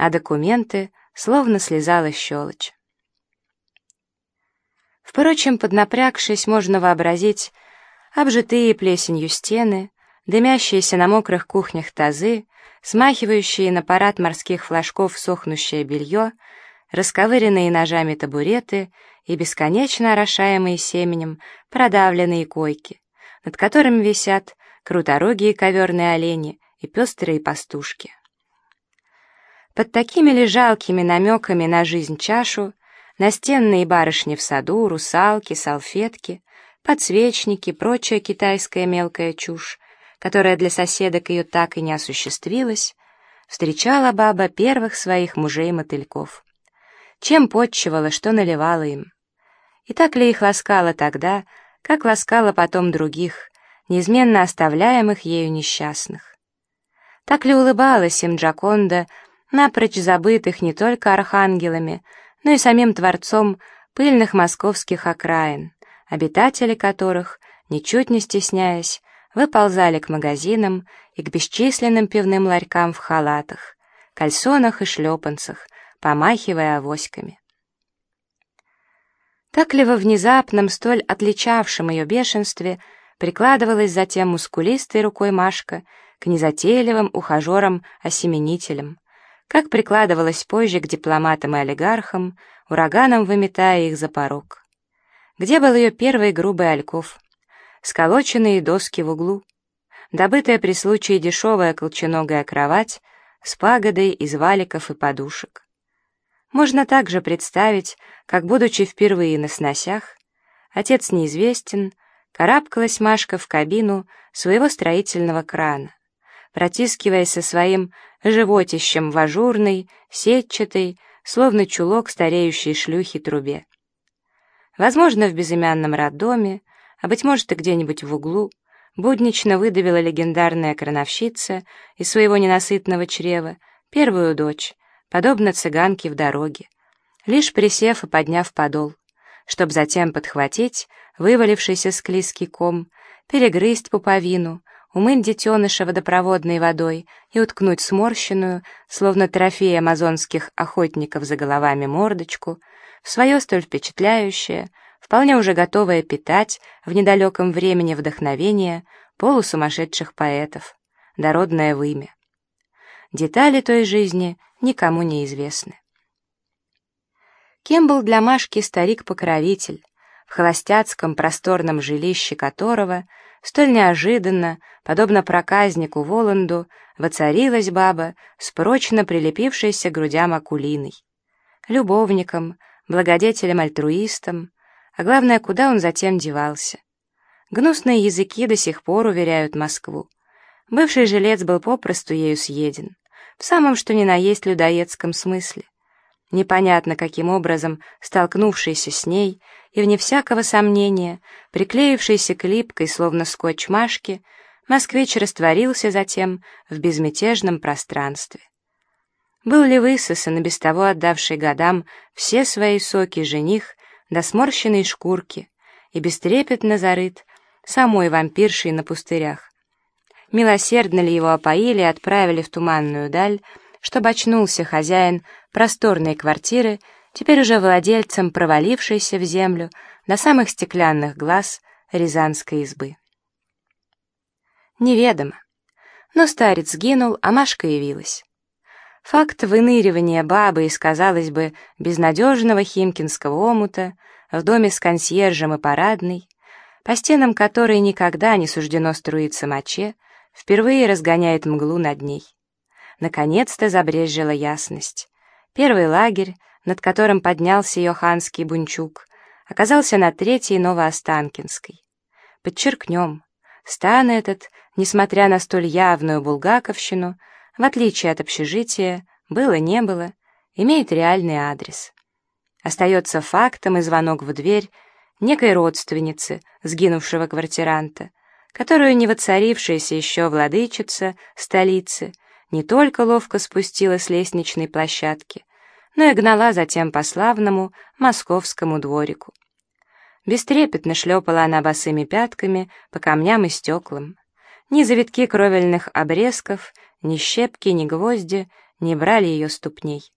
а документы словно слезала щелочь. Впрочем, поднапрягшись, можно вообразить обжитые плесенью стены, дымящиеся на мокрых кухнях тазы, смахивающие на парад морских флажков сохнущее белье, расковыренные ножами табуреты и бесконечно орошаемые семенем продавленные койки, над которыми висят круторогие коверные олени и пестрые пастушки. Под такими ли жалкими намеками на жизнь чашу настенные барышни в саду, русалки, салфетки, подсвечники, прочая китайская мелкая чушь, которая для соседок ее так и не осуществилась, встречала баба первых своих мужей-мотыльков. Чем подчивала, что наливала им. И так ли их ласкала тогда, как ласкала потом других, неизменно оставляемых ею несчастных? Так ли улыбалась им Джаконда, напрочь забытых не только архангелами, но и самим Творцом пыльных московских окраин, обитатели которых, ничуть не стесняясь, выползали к магазинам и к бесчисленным пивным ларькам в халатах, кальсонах и шлепанцах, помахивая авоськами. Так ли во внезапном, столь отличавшем ее бешенстве, прикладывалась затем мускулистой рукой Машка к незатейливым ухажерам-осеменителям, как прикладывалась позже к дипломатам и олигархам, ураганом выметая их за порог. Где был ее первый грубый альков? Сколоченные доски в углу, добытая при случае дешевая колченогая кровать с пагодой из валиков и подушек. Можно также представить, как, будучи впервые на сносях, отец неизвестен, карабкалась Машка в кабину своего строительного крана протискиваясь со своим животищем в ажурной, сетчатой, словно чулок стареющей шлюхи трубе. Возможно, в безымянном роддоме, а, быть может, и где-нибудь в углу, буднично выдавила легендарная крановщица из своего ненасытного чрева первую дочь, подобно цыганке в дороге, лишь присев и подняв подол, чтобы затем подхватить вывалившийся склизкий ком, перегрызть пуповину, умыть детеныша водопроводной водой и уткнуть сморщенную, словно трофей амазонских охотников за головами мордочку, в свое столь впечатляющее, вполне уже готовое питать в недалеком времени вдохновение полусумасшедших поэтов, дородное вымя. Детали той жизни никому не известны. Кем был для Машки старик-покровитель, в холостяцком просторном жилище которого — Столь неожиданно, подобно проказнику Воланду, воцарилась баба с прочно прилепившейся к грудям акулиной. Любовником, благодетелем-альтруистом, а главное, куда он затем девался. Гнусные языки до сих пор уверяют Москву. Бывший жилец был попросту ею съеден, в самом что ни на есть людоедском смысле. Непонятно, каким образом, столкнувшийся с ней, и, вне всякого сомнения, приклеившийся к липкой, словно скотч Машки, москвич растворился затем в безмятежном пространстве. Был ли высосан и без того отдавший годам все свои соки жених до сморщенной шкурки и бестрепетно зарыт самой вампиршей на пустырях? Милосердно ли его опоили и отправили в туманную даль, чтобы очнулся хозяин просторной квартиры теперь уже владельцем провалившейся в землю до самых стеклянных глаз рязанской избы. Неведомо. Но старец сгинул, а Машка явилась. Факт выныривания бабы из, казалось бы, безнадежного химкинского омута в доме с консьержем и парадной, по стенам которой никогда не суждено струиться моче, впервые разгоняет мглу над ней. Наконец-то забрезжила ясность. Первый лагерь, над которым поднялся Йоханский бунчук, оказался на третьей Новоостанкинской. Подчеркнем, стан этот, несмотря на столь явную булгаковщину, в отличие от общежития, было-не было, имеет реальный адрес. Остается фактом и звонок в дверь некой родственницы, сгинувшего квартиранта, которую не воцарившаяся еще владычица столицы не только ловко спустила с лестничной площадки, но и гнала затем по славному московскому дворику. Бестрепетно шлепала она босыми пятками по камням и стеклам. Ни завитки кровельных обрезков, ни щепки, ни гвозди не брали ее ступней.